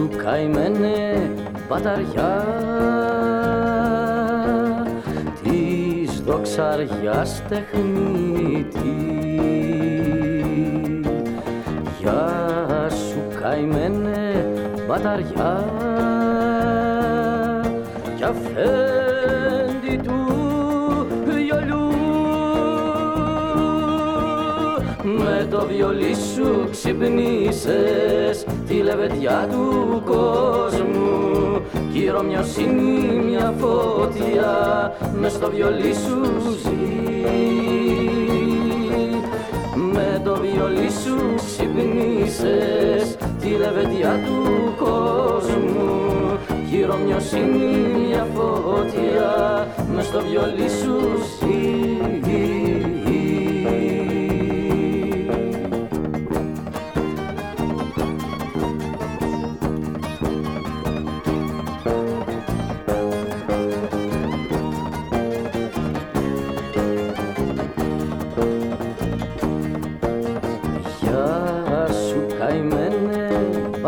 σου καημένε μπαταριά. Της δοξαριάς τεχνίτη. Γεια σου καημένε μπαταριά. Κι αφέντη του με το βιολί σου ξυπνήσες τη λεβεδιά του κόσμου. Κι η μια φωτιά μες στο βιολί σου ζει. Με το βιολί σου ξυπνήσες τη λεβεδιά του κόσμου. Γύρω μια μια φωτιά μες στο βιολί σου ζει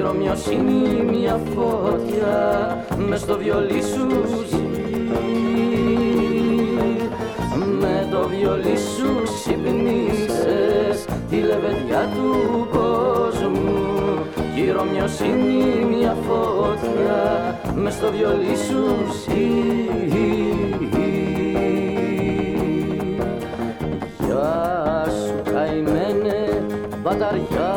κι η μια φωτιά μες στο βιολί σου ζει. Με το βιολί σου ξυπνήσες τη λεβετιά του κόσμου. Κι η μια φωτιά μες στο βιολί σου ζει. Γεια σου καημένε μπαταριά